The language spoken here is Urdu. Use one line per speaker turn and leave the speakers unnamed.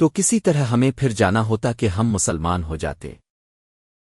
تو کسی طرح ہمیں پھر جانا ہوتا کہ ہم مسلمان ہو جاتے۔